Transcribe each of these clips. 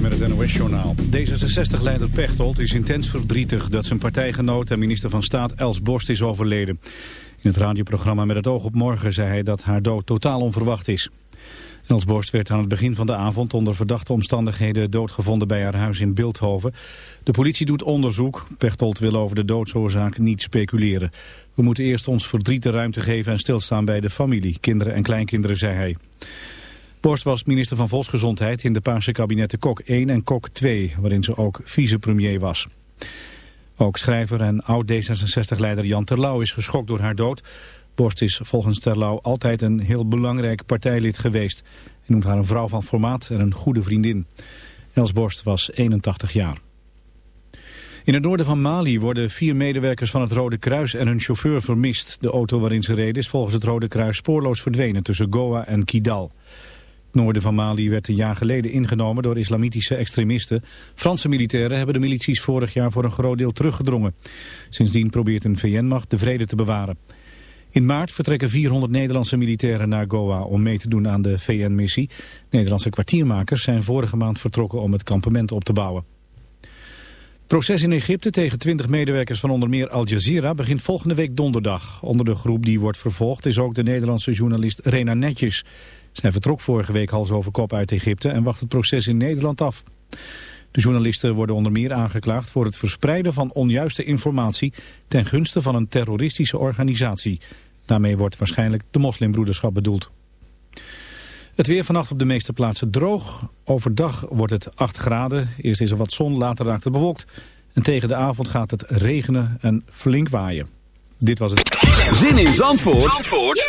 Met het NOS-journaal. D66-leider Pechtold is intens verdrietig dat zijn partijgenoot en minister van Staat Els Borst is overleden. In het radioprogramma Met het oog op morgen zei hij dat haar dood totaal onverwacht is. Els Borst werd aan het begin van de avond onder verdachte omstandigheden doodgevonden bij haar huis in Beeldhoven. De politie doet onderzoek. Pechtold wil over de doodsoorzaak niet speculeren. We moeten eerst ons verdriet de ruimte geven en stilstaan bij de familie, kinderen en kleinkinderen, zei hij. Borst was minister van Volksgezondheid in de Paarse kabinetten Kok 1 en Kok 2, waarin ze ook vicepremier was. Ook schrijver en oud-D66-leider Jan Terlouw is geschokt door haar dood. Borst is volgens Terlouw altijd een heel belangrijk partijlid geweest. Hij noemt haar een vrouw van formaat en een goede vriendin. Els Borst was 81 jaar. In het noorden van Mali worden vier medewerkers van het Rode Kruis en hun chauffeur vermist. De auto waarin ze reden is volgens het Rode Kruis spoorloos verdwenen tussen Goa en Kidal noorden van Mali werd een jaar geleden ingenomen door islamitische extremisten. Franse militairen hebben de milities vorig jaar voor een groot deel teruggedrongen. Sindsdien probeert een VN-macht de vrede te bewaren. In maart vertrekken 400 Nederlandse militairen naar Goa om mee te doen aan de VN-missie. Nederlandse kwartiermakers zijn vorige maand vertrokken om het kampement op te bouwen. Het proces in Egypte tegen 20 medewerkers van onder meer Al Jazeera begint volgende week donderdag. Onder de groep die wordt vervolgd is ook de Nederlandse journalist Rena Netjes. Zij vertrok vorige week hals over kop uit Egypte en wacht het proces in Nederland af. De journalisten worden onder meer aangeklaagd voor het verspreiden van onjuiste informatie ten gunste van een terroristische organisatie. Daarmee wordt waarschijnlijk de moslimbroederschap bedoeld. Het weer vannacht op de meeste plaatsen droog. Overdag wordt het 8 graden. Eerst is er wat zon, later raakt het bewolkt. En tegen de avond gaat het regenen en flink waaien. Dit was het. Zin in Zandvoort, Zandvoort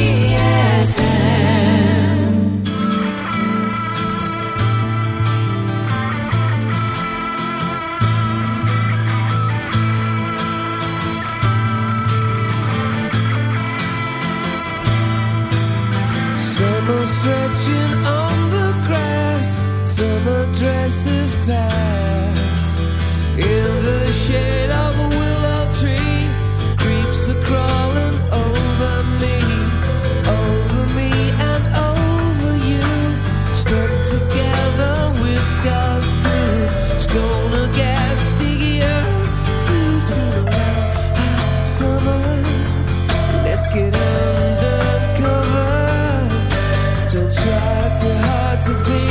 so hard to think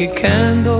que candle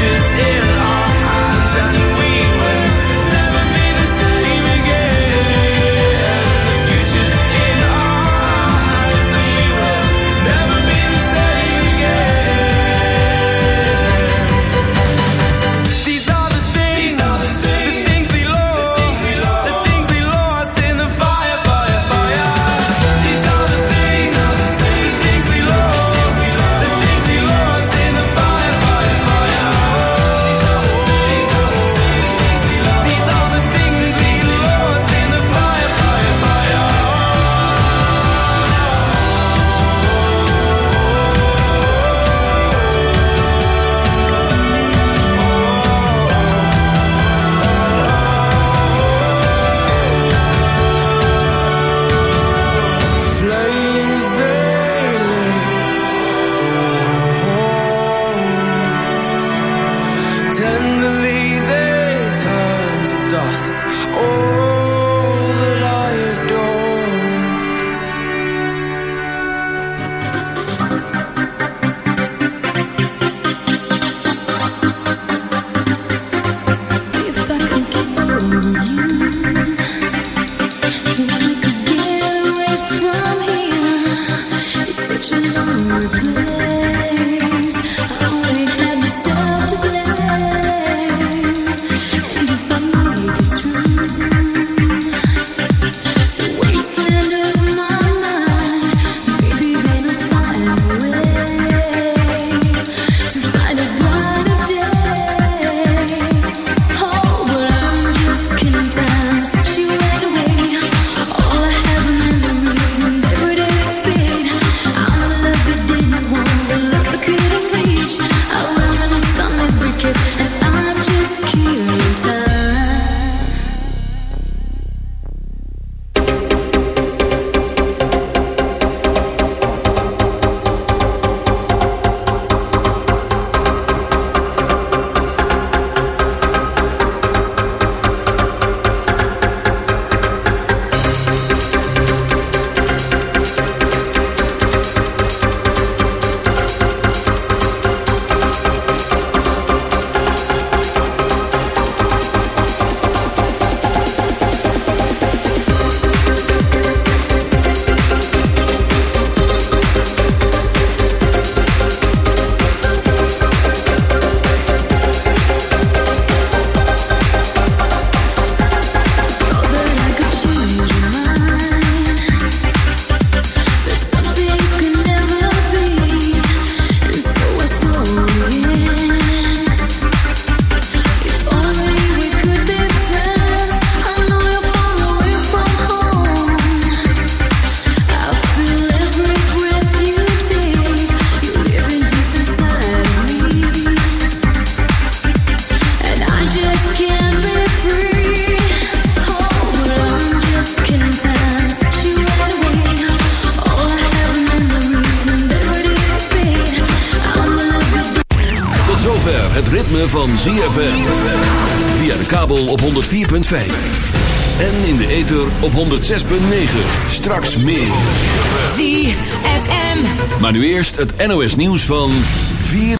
ashes in Straks meer. ZFM. Maar nu eerst het NOS nieuws van 4.